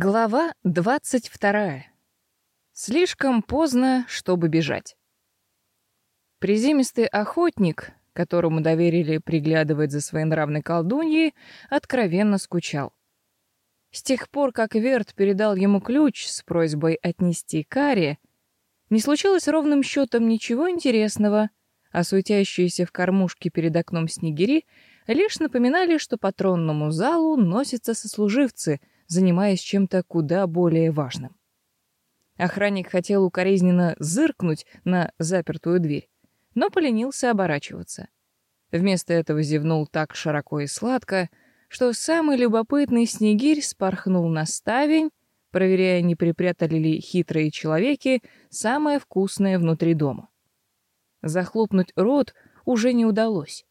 Глава двадцать вторая. Слишком поздно, чтобы бежать. Приземистый охотник, которому доверили приглядывать за своенравной колдуньей, откровенно скучал. С тех пор, как Верт передал ему ключ с просьбой отнести Каре, не случилось ровным счетом ничего интересного, а суетящиеся в кормушке перед окном снегири лишь напоминали, что по тронному залу носятся сослуживцы, занимаясь чем-то куда более важным. Охранник хотел укоризненно зыркнуть на запертую дверь, но поленился оборачиваться. Вместо этого зевнул так широко и сладко, что самый любопытный снегирь спорхнул на ставень, проверяя, не припрятали ли хитрые человеки самое вкусное внутри дома. Захлопнуть рот уже не удалось.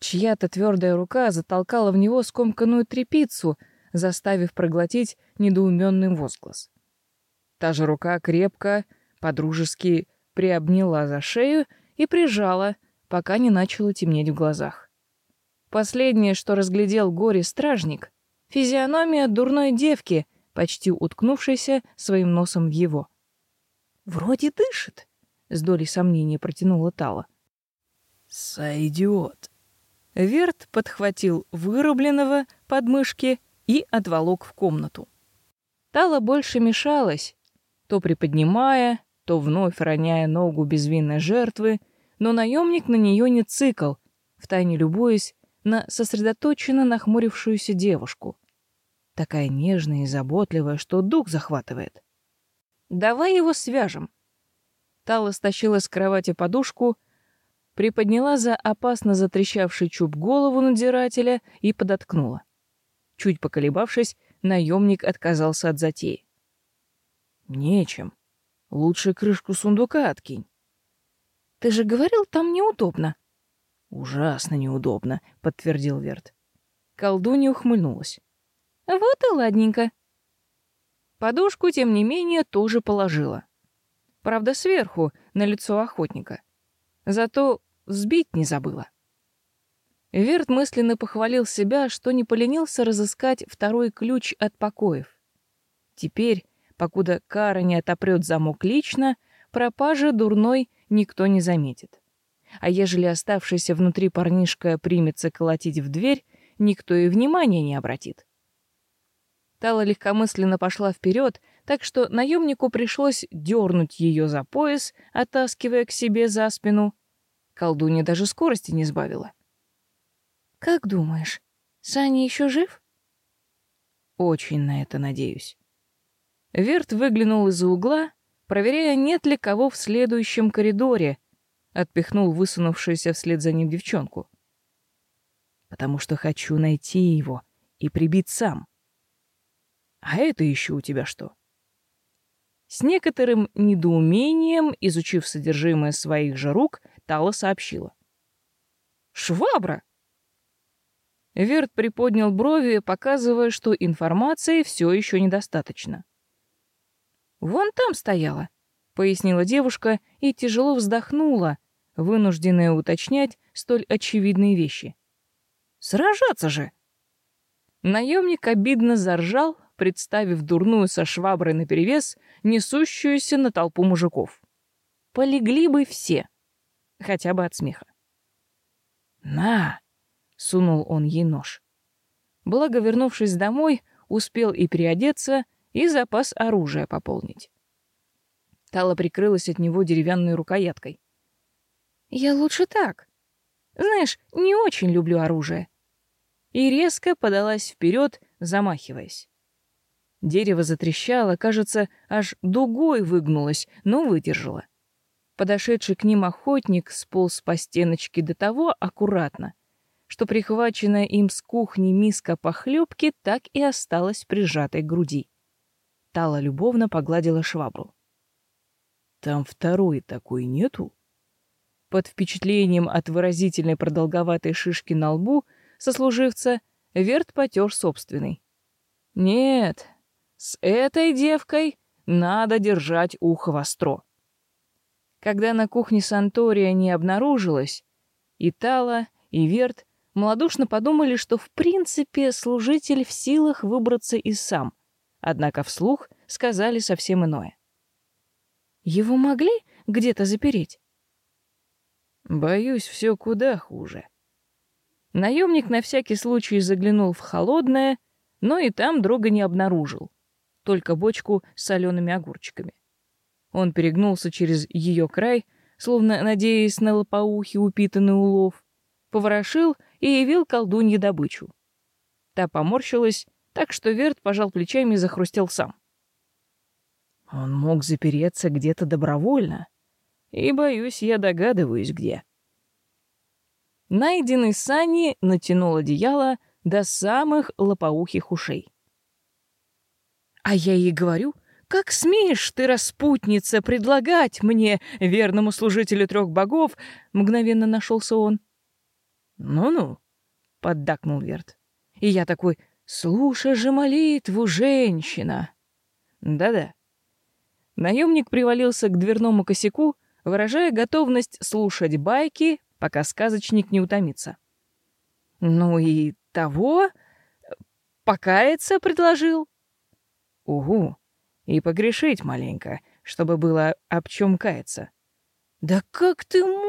Чья-то твердая рука затолкала в него скомканную трепицу, заставив проглотить недоуменный возглас. Та же рука крепко, подружески приобняла за шею и прижала, пока не начало темнеть в глазах. Последнее, что разглядел горе-стражник, физиономия дурной девки, почти уткнувшейся своим носом в его. «Вроде дышит», — с долей сомнения протянула Тала. «Сойдет», Верт подхватил вырубленного подмышки и отволок в комнату. Тала больше мешалась, то приподнимая, то вновь роняя ногу безвинной жертвы, но наемник на нее не цикл, втайне любуясь на сосредоточенно нахмурившуюся девушку. Такая нежная и заботливая, что дух захватывает. «Давай его свяжем». Тала стащила с кровати подушку приподняла за опасно затрещавший чуб голову надзирателя и подоткнула. Чуть поколебавшись, наемник отказался от затеи. «Нечем. Лучше крышку сундука откинь». «Ты же говорил, там неудобно». «Ужасно неудобно», — подтвердил Верт. Колдунья ухмыльнулась. «Вот и ладненько». Подушку, тем не менее, тоже положила. Правда, сверху, на лицо охотника. Зато Взбить не забыла. Верт мысленно похвалил себя, что не поленился разыскать второй ключ от покоев. Теперь, покуда Кара не отопрет замок лично, пропажи дурной никто не заметит. А ежели оставшийся внутри парнишка примется колотить в дверь, никто и внимания не обратит. Тала легкомысленно пошла вперед, так что наемнику пришлось дернуть ее за пояс, оттаскивая к себе за спину, Колдунья даже скорости не сбавила. «Как думаешь, Саня еще жив?» «Очень на это надеюсь». Верт выглянул из-за угла, проверяя, нет ли кого в следующем коридоре, отпихнул высунувшуюся вслед за ним девчонку. «Потому что хочу найти его и прибить сам. А это еще у тебя что?» С некоторым недоумением, изучив содержимое своих же рук, Тала сообщила. «Швабра!» Верт приподнял брови, показывая, что информации все еще недостаточно. «Вон там стояла», — пояснила девушка и тяжело вздохнула, вынужденная уточнять столь очевидные вещи. «Сражаться же!» Наемник обидно заржал, представив дурную со шваброй наперевес, несущуюся на толпу мужиков. Полегли бы все, хотя бы от смеха. «На!» — сунул он ей нож. Благо, вернувшись домой, успел и переодеться, и запас оружия пополнить. Тала прикрылась от него деревянной рукояткой. «Я лучше так. Знаешь, не очень люблю оружие». И резко подалась вперед, замахиваясь. Дерево затрещало, кажется, аж дугой выгнулось, но выдержало. Подошедший к ним охотник сполз по стеночке до того аккуратно, что прихваченная им с кухни миска похлебки так и осталась прижатой к груди. Тала любовно погладила швабру. «Там второй такой нету?» Под впечатлением от выразительной продолговатой шишки на лбу сослуживца Верт потер собственный. «Нет, с этой девкой надо держать ухо востро. Когда на кухне Сантория не обнаружилось, и Тала, и Верт малодушно подумали, что в принципе служитель в силах выбраться и сам, однако вслух сказали совсем иное. Его могли где-то запереть? Боюсь, все куда хуже. Наемник на всякий случай заглянул в холодное, но и там друга не обнаружил, только бочку с солеными огурчиками. Он перегнулся через ее край, словно надеясь на лопоухий упитанный улов, поворошил и явил колдунье добычу. Та поморщилась, так что Верт пожал плечами и захрустел сам. Он мог запереться где-то добровольно, и, боюсь, я догадываюсь, где. Найденный Сани натянул одеяло до самых лопоухих ушей. А я ей говорю, как смеешь ты, распутница, предлагать мне, верному служителю трех богов, мгновенно нашелся он. Ну-ну, поддакнул Верт. И я такой, слушай же молитву, женщина. Да-да. Наемник привалился к дверному косяку, выражая готовность слушать байки, пока сказочник не утомится. Ну и того покаяться предложил. Угу. И погрешить маленько, чтобы было об чем каяться. Да как ты можешь?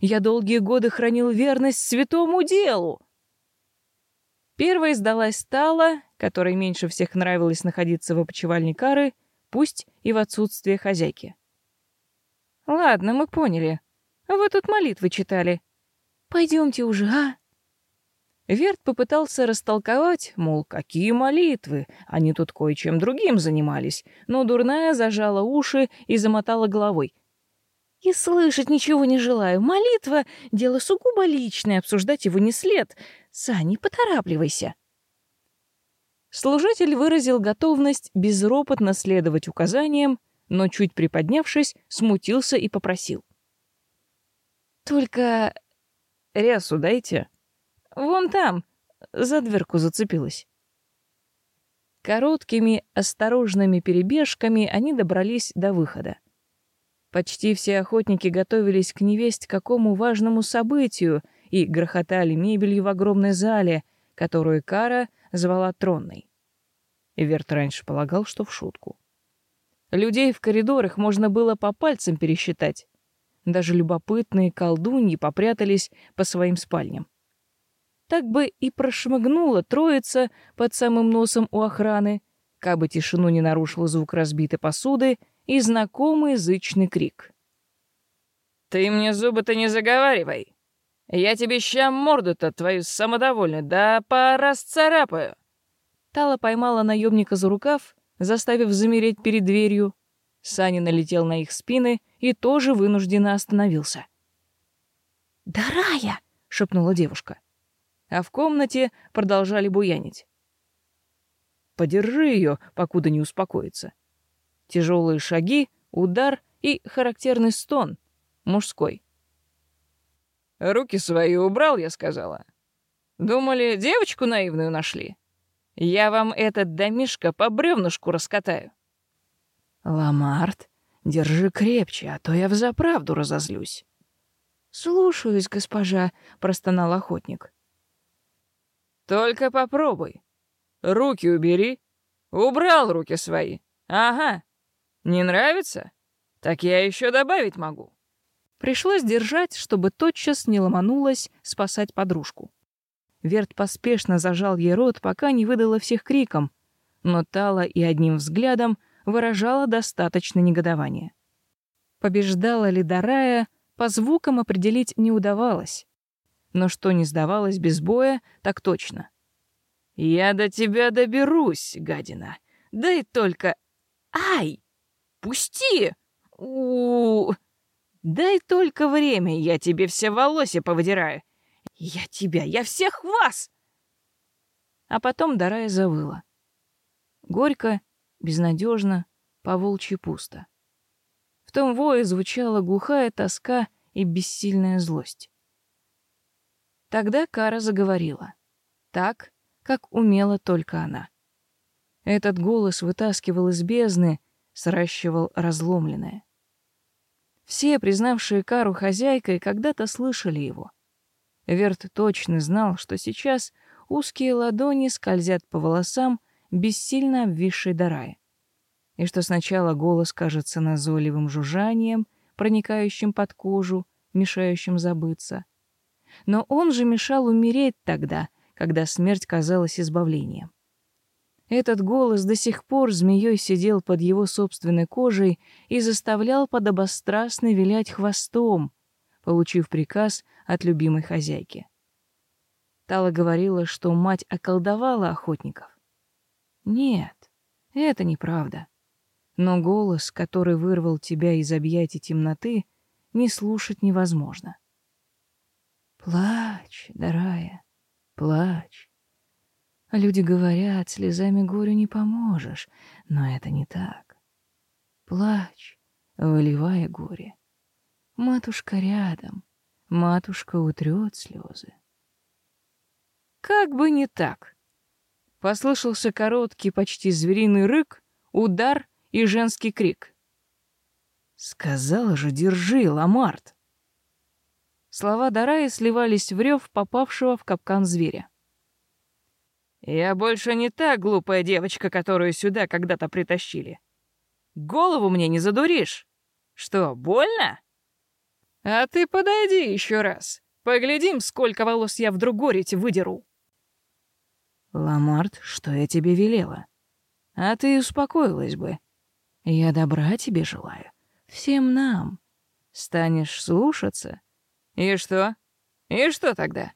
Я долгие годы хранил верность святому делу. Первой сдалась Тала, которой меньше всех нравилось находиться в опочивальне Кары, пусть и в отсутствие хозяйки. Ладно, мы поняли. Вы тут молитвы читали. Пойдемте уже, а? Верт попытался растолковать, мол, какие молитвы, они тут кое-чем другим занимались, но дурная зажала уши и замотала головой. И слышать ничего не желаю. Молитва — дело сугубо личное, обсуждать его не след. Сани, поторапливайся. Служитель выразил готовность безропотно следовать указаниям, но, чуть приподнявшись, смутился и попросил. «Только рясу дайте. Вон там, за дверку зацепилась». Короткими, осторожными перебежками они добрались до выхода. Почти все охотники готовились к невесть какому важному событию и грохотали мебелью в огромной зале, которую Кара звала тронной. Эверт раньше полагал, что в шутку. Людей в коридорах можно было по пальцам пересчитать. Даже любопытные колдуньи попрятались по своим спальням. Так бы и прошмыгнула троица под самым носом у охраны, кабы тишину не нарушил звук разбитой посуды и знакомый зычный крик. «Ты мне зубы-то не заговаривай! Я тебе ща морду-то твою самодовольную, да порасцарапаю!» Тала поймала наемника за рукав, заставив замереть перед дверью. Саня налетел на их спины и тоже вынужденно остановился. «Дарая!» — шепнула девушка. А в комнате продолжали буянить. «Подержи ее, покуда не успокоится», Тяжелые шаги, удар и характерный стон. Мужской. «Руки свои убрал, я сказала. Думали, девочку наивную нашли? Я вам этот домишко по бревнышку раскатаю». «Ламарт, держи крепче, а то я взаправду разозлюсь». «Слушаюсь, госпожа», — простонал охотник. «Только попробуй. Руки убери. Убрал руки свои. Ага. Не нравится? Так я еще добавить могу. Пришлось держать, чтобы тотчас не ломанулась спасать подружку. Верт поспешно зажал ей рот, пока не выдала всех криком, но Тала и одним взглядом выражала достаточно негодования. Побеждала ли Дарая, по звукам определить не удавалось. Но что не сдавалось без боя, так точно. «Я до тебя доберусь, гадина. Дай только... Ай!» Пусти! У, -у, Дай только время, я тебе все волосы повыдираю. Я тебя, я всех вас!» А потом Дарая завыла. Горько, безнадежно, поволчьи пусто. В том вое звучала глухая тоска и бессильная злость. Тогда Кара заговорила. Так, как умела только она. Этот голос вытаскивал из бездны, сращивал разломленное. Все, признавшие Кару хозяйкой, когда-то слышали его. Верт точно знал, что сейчас узкие ладони скользят по волосам, бессильно обвисшей Дарая. И что сначала голос кажется назойливым жужжанием, проникающим под кожу, мешающим забыться. Но он же мешал умереть тогда, когда смерть казалась избавлением. Этот голос до сих пор змеей сидел под его собственной кожей и заставлял подобострастно вилять хвостом, получив приказ от любимой хозяйки. Тала говорила, что мать околдовала охотников. Нет, это неправда. Но голос, который вырвал тебя из объятий темноты, не слушать невозможно. Плачь, Дарая, плачь. Люди говорят, слезами горю не поможешь, но это не так. Плачь, выливая горе. Матушка рядом, матушка утрет слезы. Как бы не так. Послышался короткий, почти звериный рык, удар и женский крик. «Сказала же, держи, Ламарт!» Слова Дараи сливались в рев попавшего в капкан зверя. «Я больше не та глупая девочка, которую сюда когда-то притащили. Голову мне не задуришь. Что, больно? А ты подойди еще раз. Поглядим, сколько волос я в другорите выдеру». «Ламарт, что я тебе велела? А ты успокоилась бы. Я добра тебе желаю. Всем нам. Станешь слушаться. И что? И что тогда?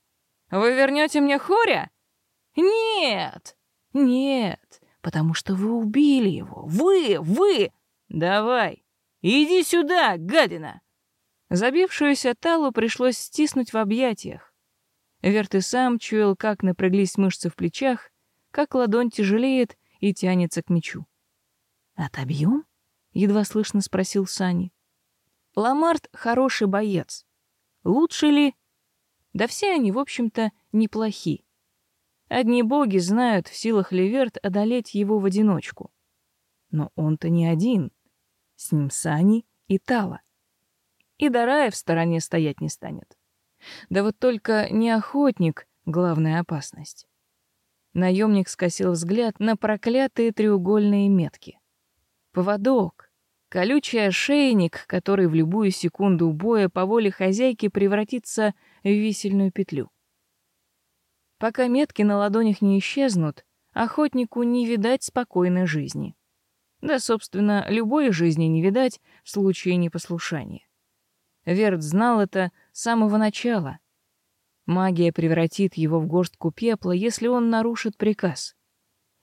Вы вернете мне хоря? Нет! Нет, потому что вы убили его. Вы, вы! Давай, иди сюда, гадина!» Забившуюся Талу пришлось стиснуть в объятиях. Верт и сам чуял, как напряглись мышцы в плечах, как ладонь тяжелеет и тянется к мечу. «Отобьем?» — едва слышно спросил Сани. «Ламарт — хороший боец. Лучше ли?» Да все они, в общем-то, неплохи. Одни боги знают, в силах ли Верт одолеть его в одиночку. Но он-то не один. С ним Сани и Тала. И Дарая в стороне стоять не станет. Да вот только не охотник — главная опасность. Наемник скосил взгляд на проклятые треугольные метки. Поводок, колючий ошейник, который в любую секунду боя по воле хозяйки превратится в висельную петлю. Пока метки на ладонях не исчезнут, охотнику не видать спокойной жизни. Да, собственно, любой жизни не видать в случае непослушания. Верт знал это с самого начала. Магия превратит его в горстку пепла, если он нарушит приказ.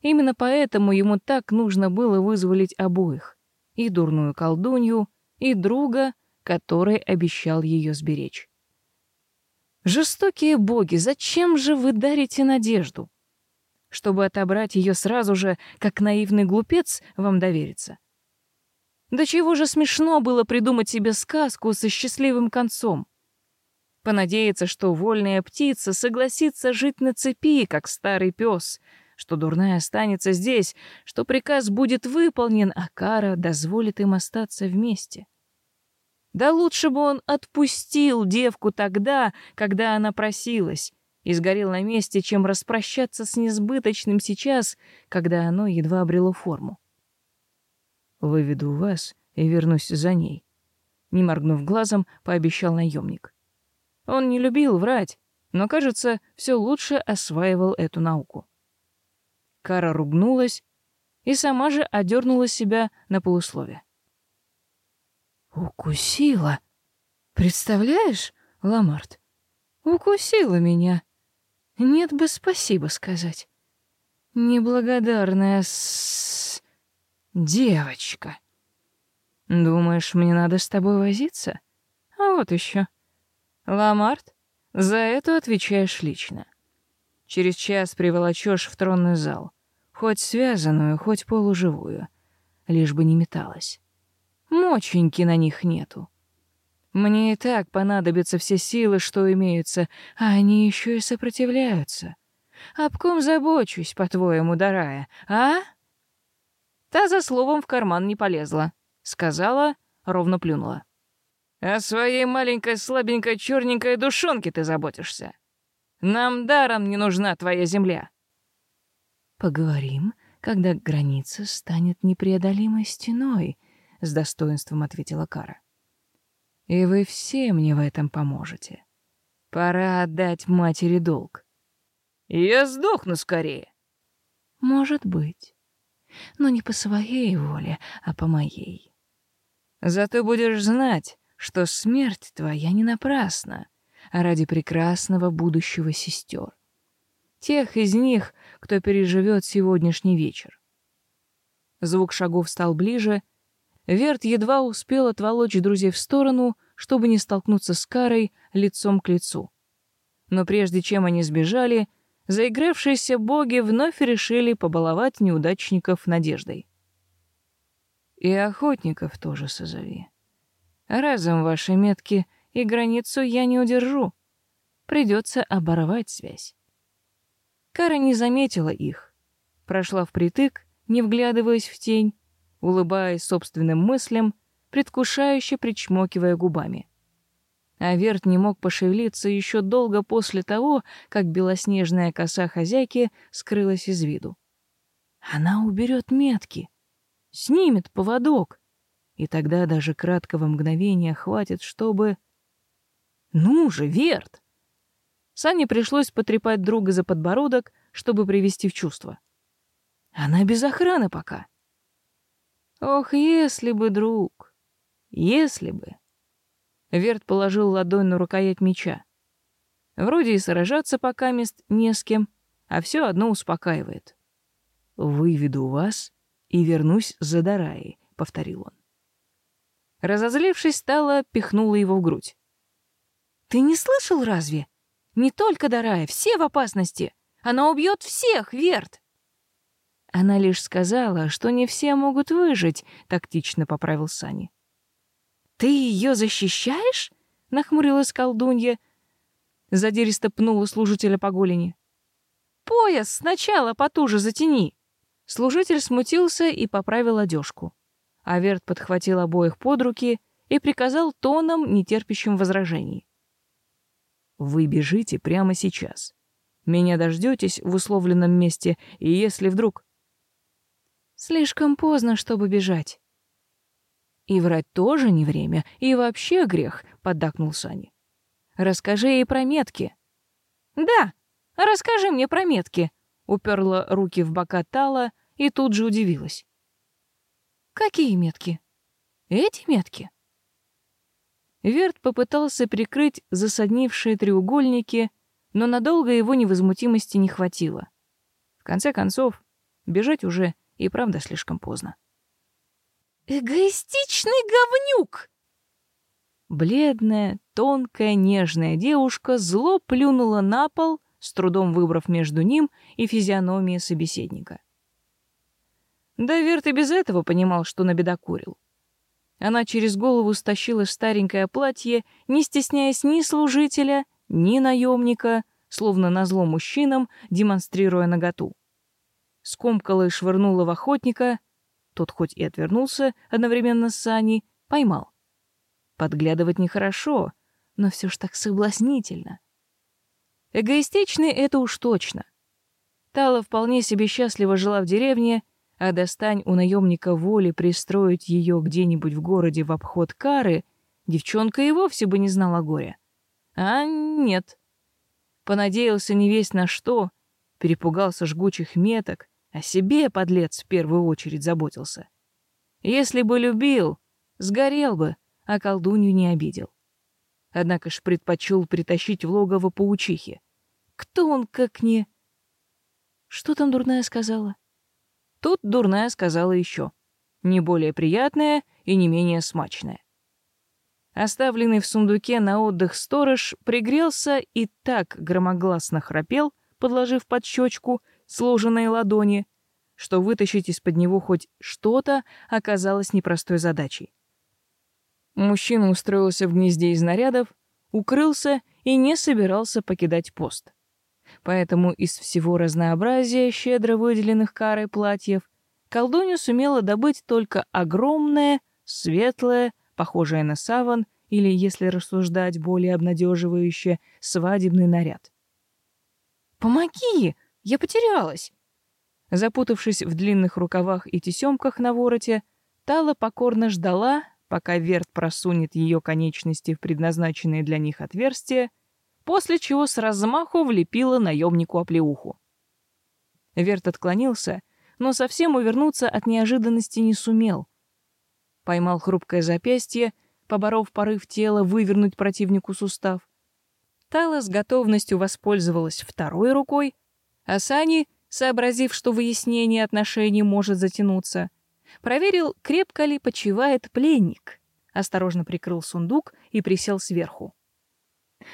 Именно поэтому ему так нужно было вызволить обоих. И дурную колдунью, и друга, который обещал ее сберечь. Жестокие боги, зачем же вы дарите надежду? Чтобы отобрать ее сразу же, как наивный глупец вам доверится. Да чего же смешно было придумать себе сказку со счастливым концом. Понадеяться, что вольная птица согласится жить на цепи, как старый пес, что дурная останется здесь, что приказ будет выполнен, а кара дозволит им остаться вместе. Да лучше бы он отпустил девку тогда, когда она просилась, и сгорел на месте, чем распрощаться с несбыточным сейчас, когда оно едва обрело форму. Выведу вас и вернусь за ней. Не моргнув глазом, пообещал наемник. Он не любил врать, но, кажется, все лучше осваивал эту науку. Кара ругнулась и сама же одернула себя на полуслове. «Укусила? Представляешь, Ламарт? Укусила меня. Нет бы спасибо сказать. Неблагодарная с... Девочка. Думаешь, мне надо с тобой возиться? А вот еще. Ламарт, за это отвечаешь лично. Через час приволочешь в тронный зал. Хоть связанную, хоть полуживую. Лишь бы не металась. Моченьки на них нету. Мне и так понадобятся все силы, что имеются, а они еще и сопротивляются. Об ком забочусь, по-твоему, Дарая, а? Та за словом в карман не полезла. Сказала, ровно плюнула. «О своей маленькой слабенькой черненькой душонке ты заботишься. Нам даром не нужна твоя земля». «Поговорим, когда граница станет непреодолимой стеной, с достоинством ответила Кара. И вы все мне в этом поможете. Пора отдать матери долг. Я сдохну скорее. Может быть. Но не по своей воле, а по моей. Зато будешь знать, что смерть твоя не напрасна, а ради прекрасного будущего сестер. Тех из них, кто переживет сегодняшний вечер. Звук шагов стал ближе. Верт едва успел отволочь друзей в сторону, чтобы не столкнуться с Карой лицом к лицу. Но прежде чем они сбежали, заигравшиеся боги вновь решили побаловать неудачников надеждой. И охотников тоже созови. Разом ваши метки и границу я не удержу. Придется оборвать связь. Кара не заметила их. Прошла впритык, не вглядываясь в тень, улыбаясь собственным мыслям, предвкушающе причмокивая губами. А Верт не мог пошевелиться еще долго после того, как белоснежная коса хозяйки скрылась из виду. Она уберет метки, снимет поводок, и тогда даже краткого мгновения хватит, чтобы... Ну же, Верт! Сане пришлось потрепать друга за подбородок, чтобы привести в чувство. Она без охраны пока. Ох, если бы, друг, если бы. Верт положил ладонь на рукоять меча. Вроде и сражаться пока мест не с кем, а все одно успокаивает. «Выведу вас и вернусь за Дараей», — повторил он. Разозлившись, стала пихнула его в грудь. «Ты не слышал разве? Не только Дарая, все в опасности. Она убьет всех, Верт!» Она лишь сказала, что не все могут выжить, тактично поправил Сани. Ты ее защищаешь? нахмурилась колдунья. Задиристо пнула служителя по голени. Пояс сначала потуже затяни. Служитель смутился и поправил одежку. Аверт подхватил обоих под руки и приказал тоном, нетерпящим возражений. Вы бежите прямо сейчас. Меня дождетесь в условленном месте, и если вдруг... Слишком поздно, чтобы бежать. И врать тоже не время, и вообще грех, поддакнул Сани. Расскажи ей про метки. Да, расскажи мне про метки, уперла руки в бока Тала и тут же удивилась. Какие метки? Эти метки? Верт попытался прикрыть засаднившие треугольники, но надолго его невозмутимости не хватило. В конце концов, бежать уже и правда слишком поздно. «Эгоистичный говнюк!» Бледная, тонкая, нежная девушка зло плюнула на пол, с трудом выбрав между ним и физиономией собеседника. Да Верт и без этого понимал, что набедокурил. Она через голову стащила старенькое платье, не стесняясь ни служителя, ни наемника, словно назло мужчинам, демонстрируя наготу. Скомкала и швырнула в охотника. Тот хоть и отвернулся одновременно с Саней, поймал. Подглядывать нехорошо, но все ж так соблазнительно. Эгоистичный это уж точно. Тала вполне себе счастливо жила в деревне, а достань у наемника воли пристроить ее где-нибудь в городе в обход кары, девчонка и вовсе бы не знала горя. А нет. Понадеялся не весь на что, перепугался жгучих меток, о себе, подлец, в первую очередь заботился. Если бы любил, сгорел бы, а колдунью не обидел. Однако ж предпочел притащить в логово паучихи. Кто он, как не... Что там дурная сказала? Тут дурная сказала еще. Не более приятная и не менее смачная. Оставленный в сундуке на отдых сторож пригрелся и так громогласно храпел, подложив под щечку сложенные ладони, что вытащить из-под него хоть что-то оказалось непростой задачей. Мужчина устроился в гнезде из нарядов, укрылся и не собирался покидать пост. Поэтому из всего разнообразия щедро выделенных карой платьев колдунья сумела добыть только огромное, светлое, похожее на саван или, если рассуждать более обнадеживающе, свадебный наряд. «Помоги! Я потерялась!» Запутавшись в длинных рукавах и тесемках на вороте, Тала покорно ждала, пока Верт просунет ее конечности в предназначенные для них отверстия, после чего с размаху влепила наемнику оплеуху. Верт отклонился, но совсем увернуться от неожиданности не сумел. Поймал хрупкое запястье, поборов порыв тела вывернуть противнику сустав. Тала с готовностью воспользовалась второй рукой, а Сани, сообразив, что выяснение отношений может затянуться, проверил, крепко ли почивает пленник, осторожно прикрыл сундук и присел сверху.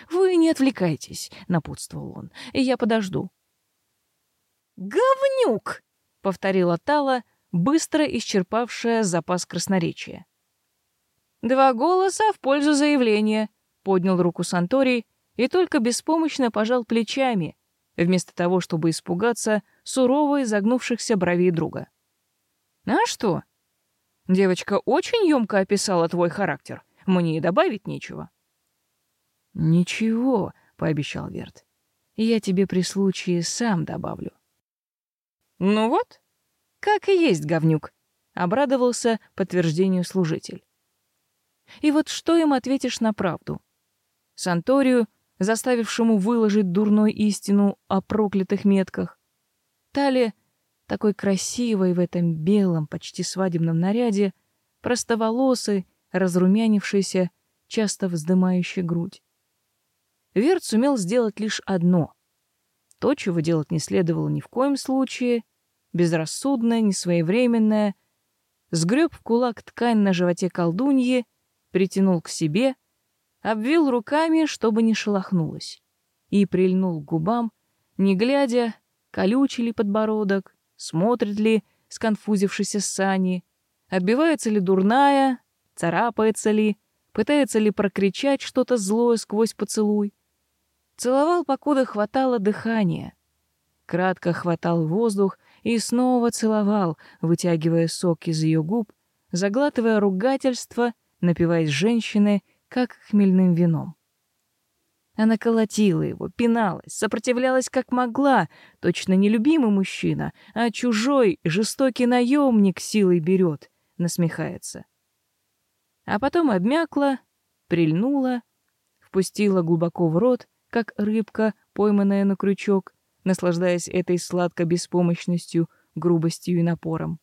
«Вы не отвлекайтесь», — напутствовал он, — «и я подожду». «Говнюк!» — повторила Тала, быстро исчерпавшая запас красноречия. «Два голоса в пользу заявления», — поднял руку Санторий и только беспомощно пожал плечами, вместо того, чтобы испугаться сурово изогнувшихся бровей друга. «А что? Девочка очень емко описала твой характер. Мне и добавить нечего». «Ничего», — пообещал Верт. «Я тебе при случае сам добавлю». «Ну вот, как и есть, говнюк», — обрадовался подтверждению служитель. И вот что им ответишь на правду? Санторию, заставившему выложить дурной истину о проклятых метках, Тале, такой красивой в этом белом, почти свадебном наряде, простоволосой, разрумянившейся, часто вздымающей грудь. Верт сумел сделать лишь одно. То, чего делать не следовало ни в коем случае, безрассудное, несвоевременное, сгреб в кулак ткань на животе колдуньи, притянул к себе, обвил руками, чтобы не шелохнулась, и прильнул к губам, не глядя, колючий ли подбородок, смотрит ли сконфузившийся Сани, отбивается ли дурная, царапается ли, пытается ли прокричать что-то злое сквозь поцелуй. Целовал, покуда хватало дыхания. Кратко хватал воздух и снова целовал, вытягивая сок из ее губ, заглатывая ругательство, напиваясь женщины, как хмельным вином. Она колотила его, пиналась, сопротивлялась как могла, точно не любимый мужчина, а чужой, жестокий наемник силой берет, насмехается. А потом обмякла, прильнула, впустила глубоко в рот, как рыбка, пойманная на крючок, наслаждаясь этой сладкой беспомощностью, грубостью и напором.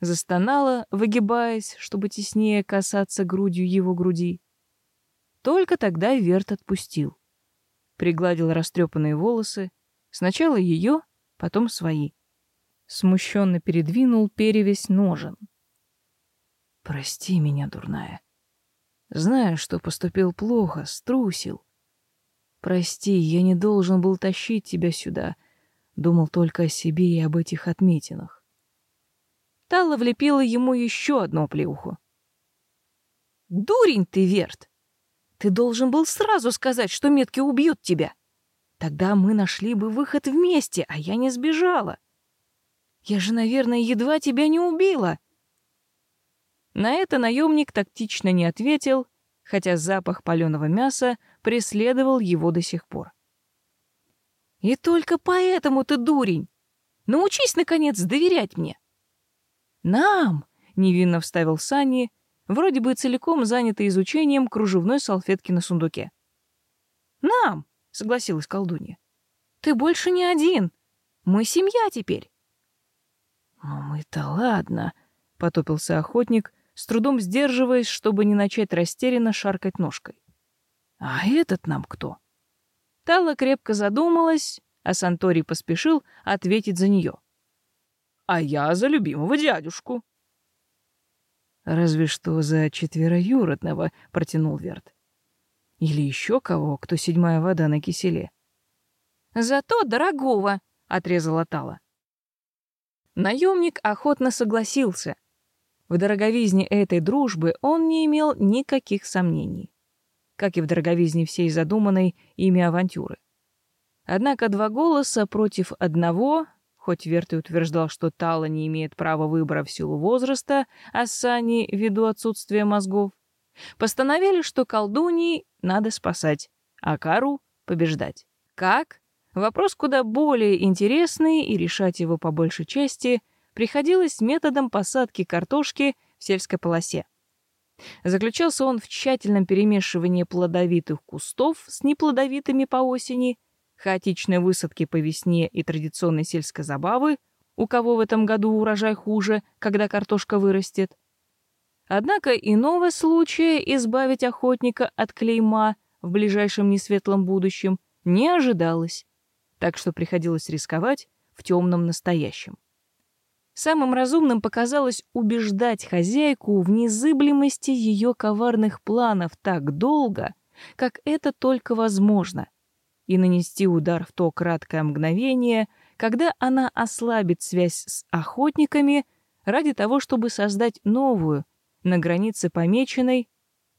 Застонала, выгибаясь, чтобы теснее касаться грудью его груди. Только тогда Верт отпустил. Пригладил растрепанные волосы, сначала ее, потом свои. Смущенно передвинул перевесь ножен. «Прости меня, дурная. Знаю, что поступил плохо, струсил. Прости, я не должен был тащить тебя сюда. Думал только о себе и об этих отметинах. Тала влепила ему еще одну плеуху. «Дурень ты, Верт! Ты должен был сразу сказать, что метки убьют тебя. Тогда мы нашли бы выход вместе, а я не сбежала. Я же, наверное, едва тебя не убила». На это наемник тактично не ответил, хотя запах паленого мяса преследовал его до сих пор. «И только поэтому ты дурень! Научись, наконец, доверять мне!» «Нам!» — невинно вставил Сани, вроде бы целиком занятый изучением кружевной салфетки на сундуке. «Нам!» — согласилась колдунья. «Ты больше не один. Мы семья теперь». «Ну мы-то ладно», — потопился охотник, с трудом сдерживаясь, чтобы не начать растерянно шаркать ножкой. А этот нам кто? Тала крепко задумалась, а Сантори поспешил ответить за нее. А я за любимого дядюшку. Разве что за четвероюродного, протянул Верт. Или еще кого, кто седьмая вода на киселе. Зато дорогого, отрезала Тала. Наемник охотно согласился. В дороговизне этой дружбы он не имел никаких сомнений как и в дороговизне всей задуманной ими авантюры. Однако два голоса против одного, хоть Верт и утверждал, что Тала не имеет права выбора в силу возраста, а Сани ввиду отсутствия мозгов, постановили, что колдуньи надо спасать, а Кару — побеждать. Как? Вопрос куда более интересный, и решать его по большей части приходилось методом посадки картошки в сельской полосе. Заключался он в тщательном перемешивании плодовитых кустов с неплодовитыми по осени, хаотичной высадке по весне и традиционной сельской забавы, у кого в этом году урожай хуже, когда картошка вырастет. Однако иного случая избавить охотника от клейма в ближайшем несветлом будущем не ожидалось, так что приходилось рисковать в темном настоящем. Самым разумным показалось убеждать хозяйку в незыблемости ее коварных планов так долго, как это только возможно, и нанести удар в то краткое мгновение, когда она ослабит связь с охотниками ради того, чтобы создать новую, на границе помеченной,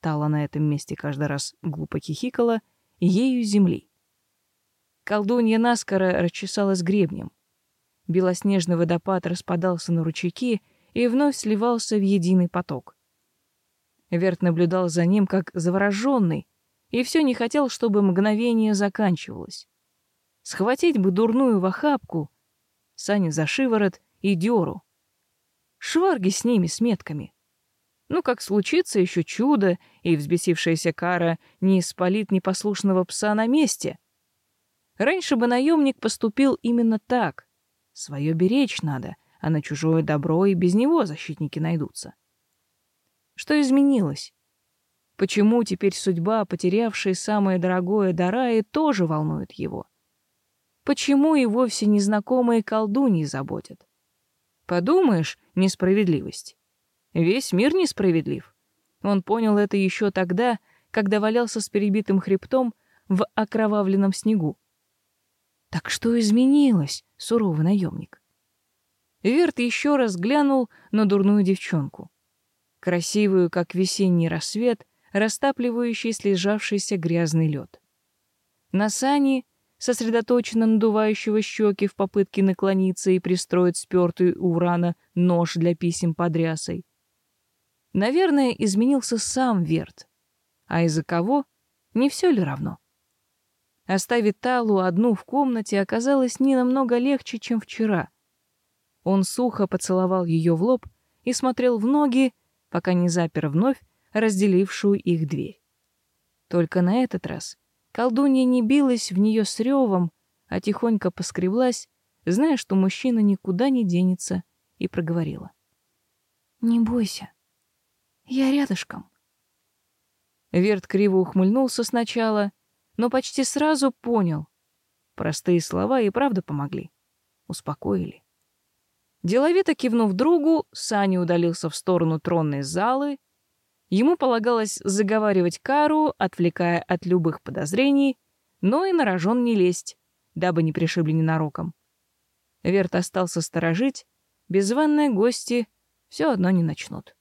Тала на этом месте каждый раз глупо хихикала, ею земли. Колдунья наскоро расчесалась гребнем. Белоснежный водопад распадался на ручейки и вновь сливался в единый поток. Верт наблюдал за ним как завороженный и все не хотел, чтобы мгновение заканчивалось. Схватить бы дурную в охапку, Саню за шиворот и дёру. Шварги с ними, с метками. Ну, как случится еще чудо, и взбесившаяся кара не испалит непослушного пса на месте. Раньше бы наемник поступил именно так. Свое беречь надо, а на чужое добро и без него защитники найдутся. Что изменилось? Почему теперь судьба, потерявшая самое дорогое Дараи, тоже волнует его? Почему и вовсе незнакомые колдуньи заботят? Подумаешь, несправедливость. Весь мир несправедлив. Он понял это еще тогда, когда валялся с перебитым хребтом в окровавленном снегу. Так что изменилось, суровый наемник? Верт еще раз глянул на дурную девчонку. Красивую, как весенний рассвет, растапливающий слежавшийся грязный лед. На сани, сосредоточенно надувающего щеки в попытке наклониться и пристроить спертый у Урана нож для писем под рясой, Наверное, изменился сам Верт. А из-за кого? Не все ли равно? Оставить Талу одну в комнате оказалось не намного легче, чем вчера. Он сухо поцеловал ее в лоб и смотрел в ноги, пока не запер вновь разделившую их дверь. Только на этот раз колдунья не билась в нее с ревом, а тихонько поскреблась, зная, что мужчина никуда не денется, и проговорила. «Не бойся. Я рядышком. Верт криво ухмыльнулся сначала, но почти сразу понял. Простые слова и правда помогли. Успокоили. Деловито кивнув другу, Саня удалился в сторону тронной залы. Ему полагалось заговаривать Кару, отвлекая от любых подозрений, но и на рожон не лезть, дабы не пришибли ненароком. Верт остался сторожить, беззванные гости все одно не начнут.